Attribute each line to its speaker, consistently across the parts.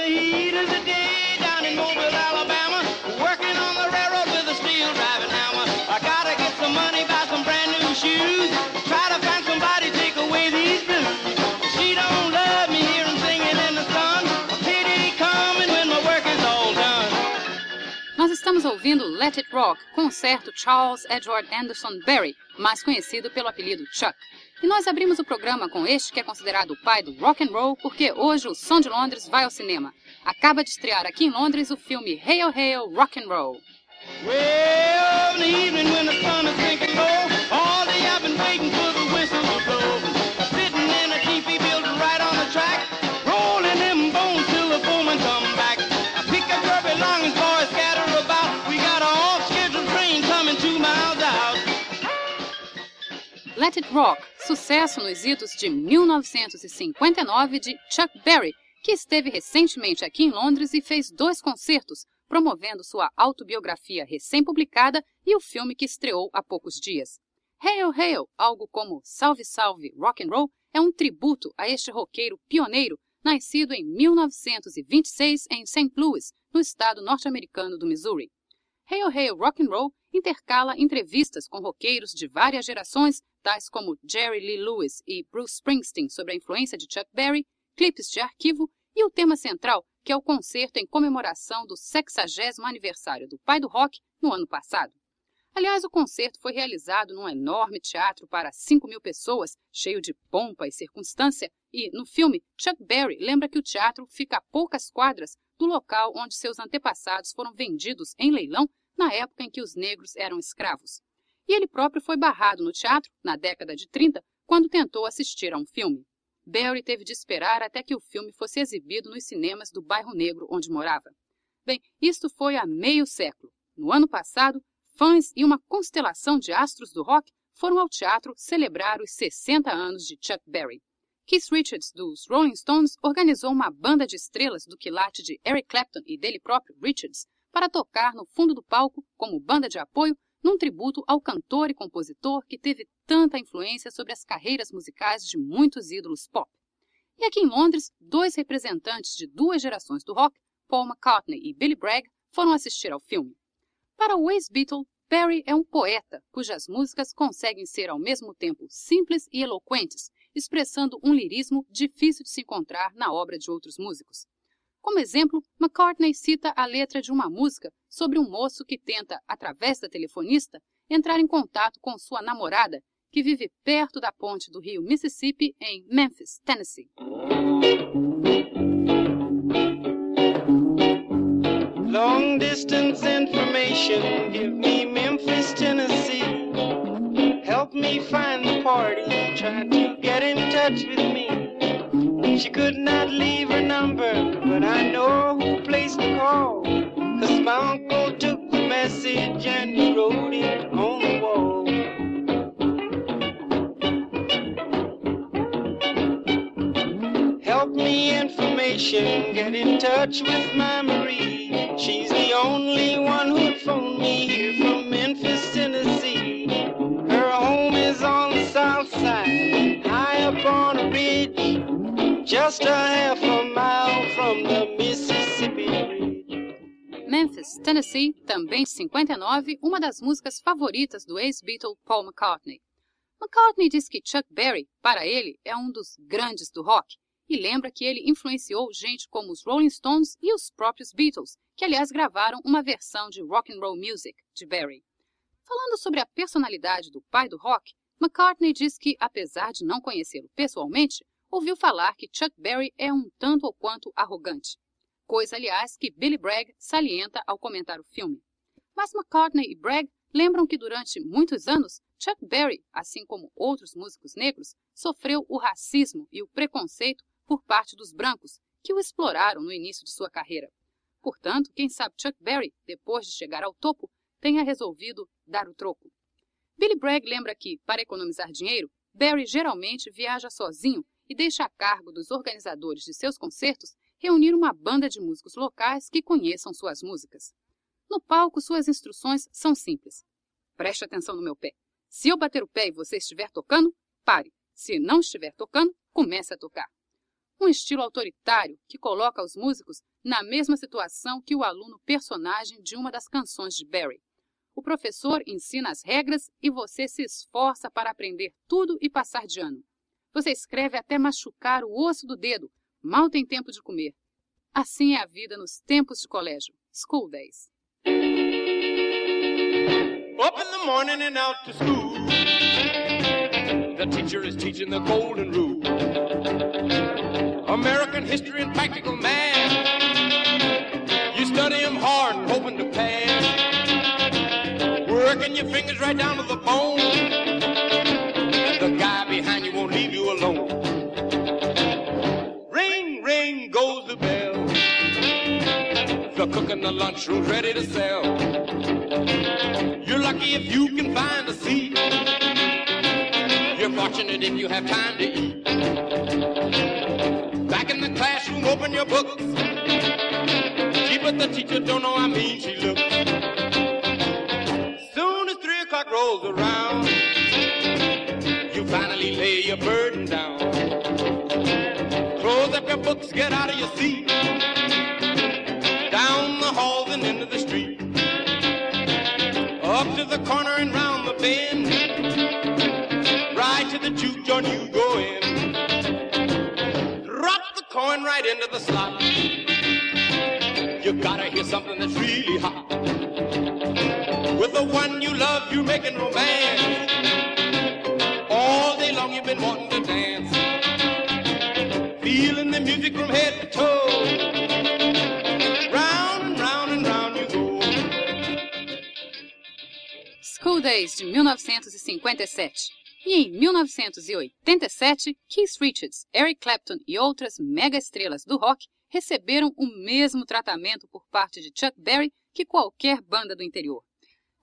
Speaker 1: the heat of the day down in Mobile, Alabama, working on the railroad with a steel driving hammer. I gotta get some money, buy some brand new shoes, try to find somebody take away these blues. She don't love me singing in the sun. Pity coming when my work is all done.
Speaker 2: Nós estamos ouvindo Let It Rock com o certo Charles Edward Anderson Berry, mais conhecido pelo apelido Chuck. E nós abrimos o programa com este que é considerado o pai do rock and roll, porque hoje o Som de Londres vai ao cinema. Acaba de estrear aqui em Londres o filme Hail Hail Rock and Roll.
Speaker 1: Well.
Speaker 2: Let It Rock, sucesso nos idos de 1959 de Chuck Berry, que esteve recentemente aqui em Londres e fez dois concertos, promovendo sua autobiografia recém-publicada e o filme que estreou há poucos dias. Hail Hail, algo como Salve Salve Rock and Roll, é um tributo a este roqueiro pioneiro, nascido em 1926 em St. Louis, no estado norte-americano do Missouri. Hail Hail Rock and Roll intercala entrevistas com roqueiros de várias gerações, tais como Jerry Lee Lewis e Bruce Springsteen sobre a influência de Chuck Berry, clipes de arquivo e o tema central, que é o concerto em comemoração do 60 aniversário do pai do rock no ano passado. Aliás, o concerto foi realizado num enorme teatro para 5 mil pessoas, cheio de pompa e circunstância, e, no filme, Chuck Berry lembra que o teatro fica a poucas quadras do local onde seus antepassados foram vendidos em leilão na época em que os negros eram escravos. E ele próprio foi barrado no teatro, na década de 30, quando tentou assistir a um filme. Barry teve de esperar até que o filme fosse exibido nos cinemas do bairro negro onde morava. Bem, isto foi há meio século. No ano passado, fãs e uma constelação de astros do rock foram ao teatro celebrar os 60 anos de Chuck Berry. Keith Richards, dos Rolling Stones, organizou uma banda de estrelas do quilate de Eric Clapton e dele próprio, Richards, para tocar no fundo do palco, como banda de apoio, num tributo ao cantor e compositor que teve tanta influência sobre as carreiras musicais de muitos ídolos pop. E aqui em Londres, dois representantes de duas gerações do rock, Paul McCartney e Billy Bragg, foram assistir ao filme. Para o ex-Beatle, Barry é um poeta cujas músicas conseguem ser ao mesmo tempo simples e eloquentes, expressando um lirismo difícil de se encontrar na obra de outros músicos. Como exemplo, McCartney cita a letra de uma música sobre um moço que tenta, através da telefonista, entrar em contato com sua namorada, que vive perto da ponte do rio Mississippi, em Memphis, Tennessee.
Speaker 1: Long distance information, give me Memphis, Tennessee. Help me find the party, try to get in touch with me. She could not leave her number, call. Cause my uncle took the message and he wrote it on the wall. Help me information, get in touch with my Marie. She's the only one who'd phone me here from Memphis, Tennessee. Her home is on the south side, high up on a ridge, just a half
Speaker 2: Tennessee, também 59, uma das músicas favoritas do ex-Beatle Paul McCartney. McCartney diz que Chuck Berry, para ele, é um dos grandes do rock e lembra que ele influenciou gente como os Rolling Stones e os próprios Beatles, que aliás gravaram uma versão de Rock and Roll Music de Berry. Falando sobre a personalidade do pai do rock, McCartney diz que, apesar de não conhecê-lo pessoalmente, ouviu falar que Chuck Berry é um tanto ou quanto arrogante. Coisa, aliás, que Billy Bragg salienta ao comentar o filme. Mas McCartney e Bragg lembram que durante muitos anos, Chuck Berry, assim como outros músicos negros, sofreu o racismo e o preconceito por parte dos brancos, que o exploraram no início de sua carreira. Portanto, quem sabe Chuck Berry, depois de chegar ao topo, tenha resolvido dar o troco. Billy Bragg lembra que, para economizar dinheiro, Berry geralmente viaja sozinho e deixa a cargo dos organizadores de seus concertos reunir uma banda de músicos locais que conheçam suas músicas. No palco, suas instruções são simples. Preste atenção no meu pé. Se eu bater o pé e você estiver tocando, pare. Se não estiver tocando, comece a tocar. um estilo autoritário que coloca os músicos na mesma situação que o aluno personagem de uma das canções de Barry. O professor ensina as regras e você se esforça para aprender tudo e passar de ano. Você escreve até machucar o osso do dedo, mal tem tempo de comer. Assim é a vida nos tempos de colégio. School Days.
Speaker 3: Up in the morning and out to school. The teacher is teaching the golden rule. American history and practical math. You study them hard and hoping to pass. Working your fingers right down to the bone. And the guy behind you won't leave you alone. Lunchroom's ready to sell. You're lucky if you can find a seat. You're fortunate if you have time to eat. Back in the classroom, open your books. Gee, but the teacher don't know how mean she looks. Soon as three o'clock rolls around, you finally lay your burden down. Close up your books, get out of your seat. Down the halls and into the street. Up to the corner and round the bend. Right to the juke joint you go in. Drop the coin right into the slot. You gotta hear something that's really hot. With the one you love, you're making romance.
Speaker 2: School Days de 1957. E em 1987, Keith Richards, Eric Clapton e outras mega estrelas do rock receberam o mesmo tratamento por parte de Chuck Berry que qualquer banda do interior.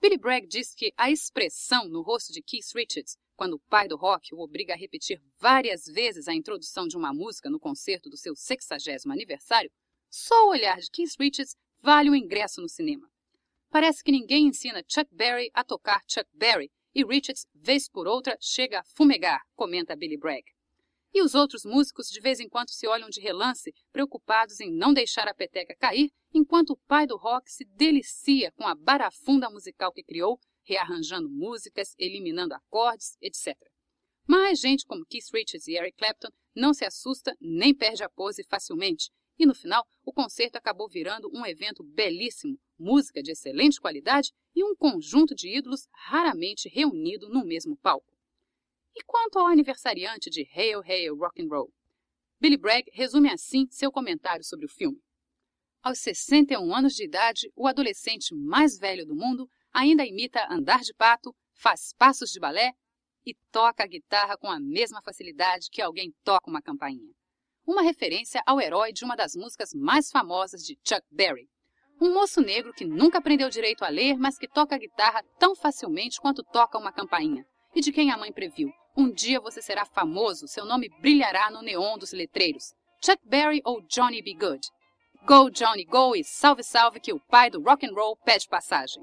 Speaker 2: Billy Bragg diz que a expressão no rosto de Keith Richards, quando o pai do rock o obriga a repetir várias vezes a introdução de uma música no concerto do seu 60 aniversário, só o olhar de Keith Richards vale o ingresso no cinema. Parece que ninguém ensina Chuck Berry a tocar Chuck Berry e Richards, vez por outra, chega a fumegar, comenta Billy Bragg. E os outros músicos de vez em quando se olham de relance, preocupados em não deixar a peteca cair, enquanto o pai do rock se delicia com a barafunda musical que criou, rearranjando músicas, eliminando acordes, etc. Mas gente como Keith Richards e Eric Clapton não se assusta nem perde a pose facilmente, e no final o concerto acabou virando um evento belíssimo, música de excelente qualidade e um conjunto de ídolos raramente reunido no mesmo palco. E quanto ao aniversariante de Hail Hail Rock and Roll? Billy Bragg resume assim seu comentário sobre o filme. Aos 61 anos de idade, o adolescente mais velho do mundo ainda imita andar de pato, faz passos de balé e toca a guitarra com a mesma facilidade que alguém toca uma campainha. Uma referência ao herói de uma das músicas mais famosas de Chuck Berry. Um moço negro que nunca aprendeu direito a ler, mas que toca a guitarra tão facilmente quanto toca uma campainha. E de quem a mãe previu: um dia você será famoso, seu nome brilhará no neon dos letreiros. Chuck Berry ou Johnny B. Good? Go, Johnny, go e salve, salve que o pai do rock and roll pede passagem.